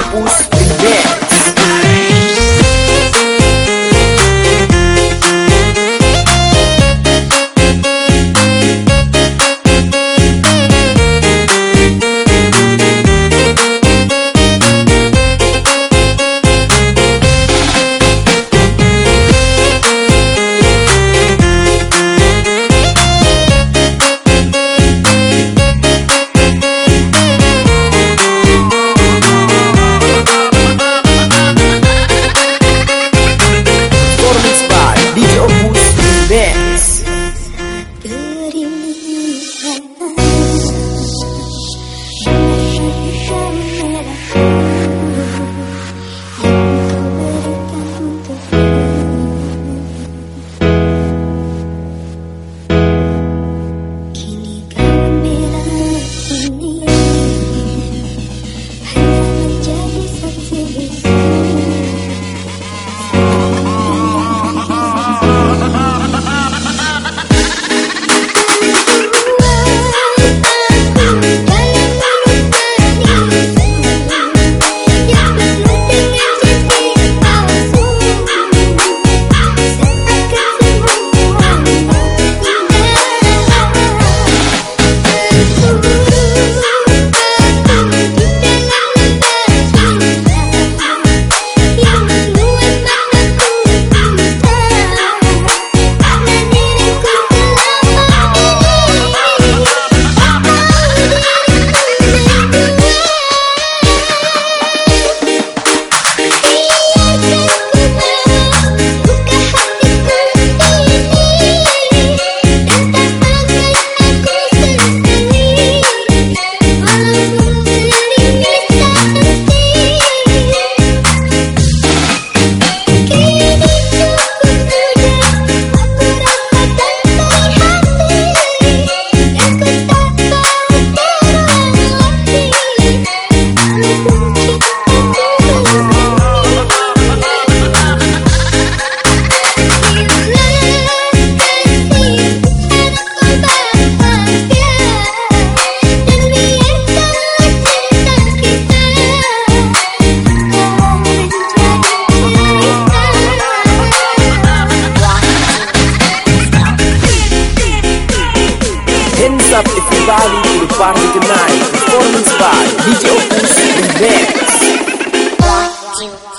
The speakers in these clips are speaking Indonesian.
corpos. Remix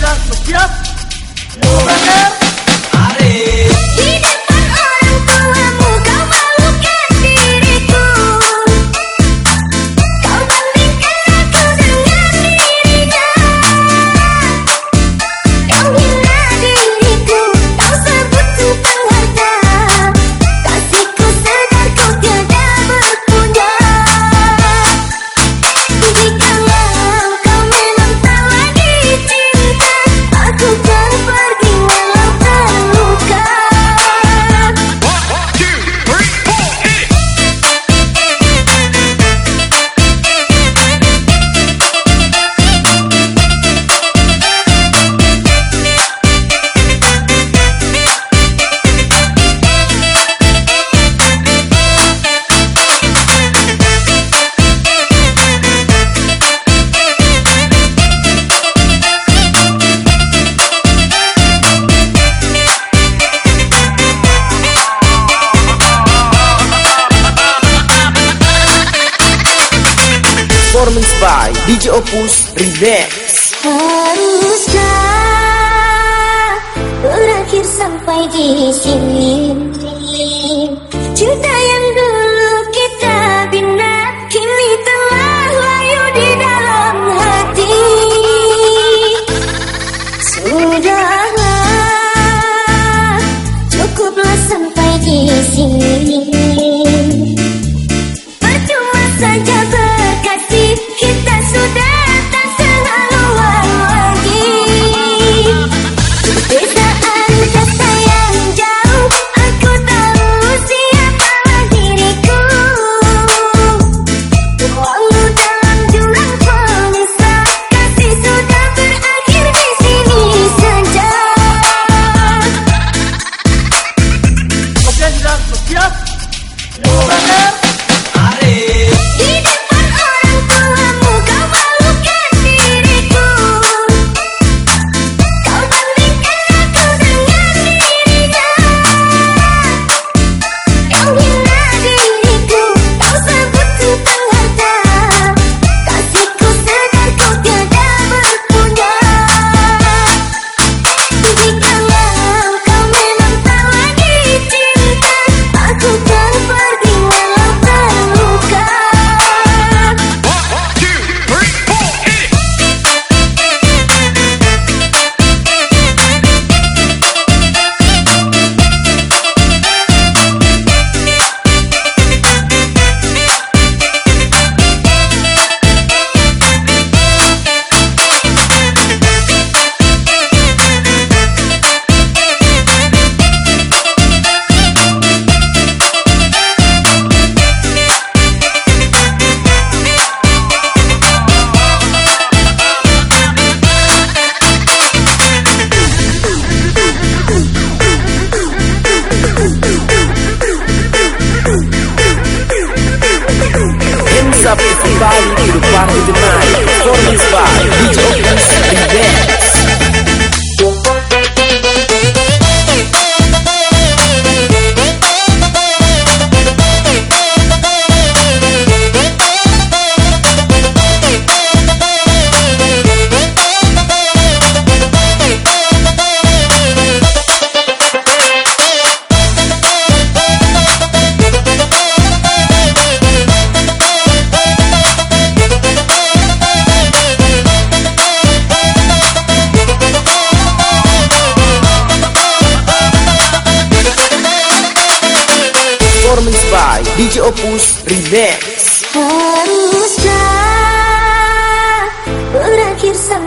Mira, Sofía, Rubén, Opus Remix Haruskah berakhir sampai di sini. Cinta yang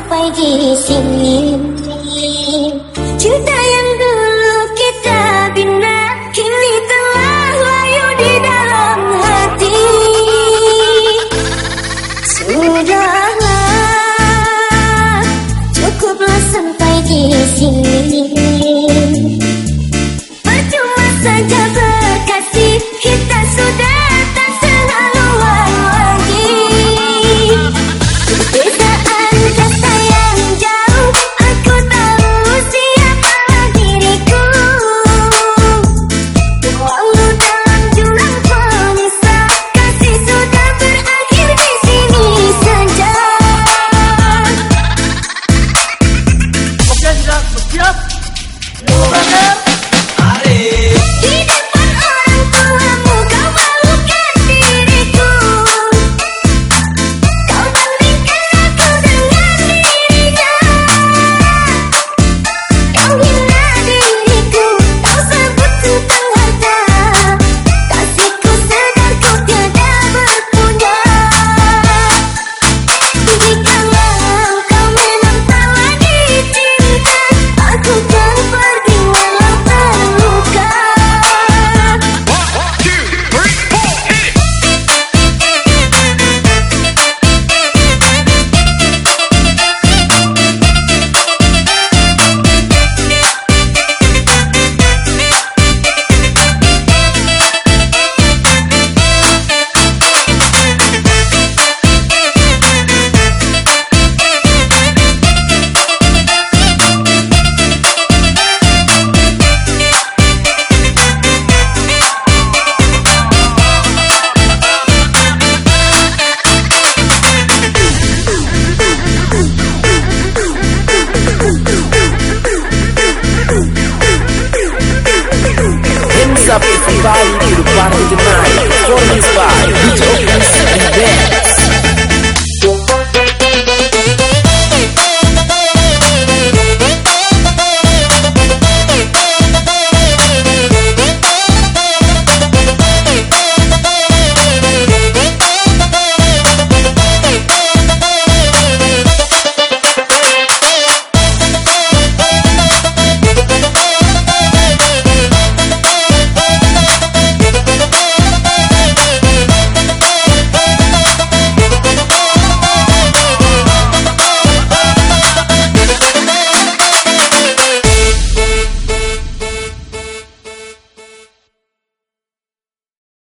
sampai di sini. Cinta yang dulu kita bina Kini telah layu di dalam hati. Sudahlah Cukuplah sampai di sini. Percuma saja up. everybody to the party tonight. Join us by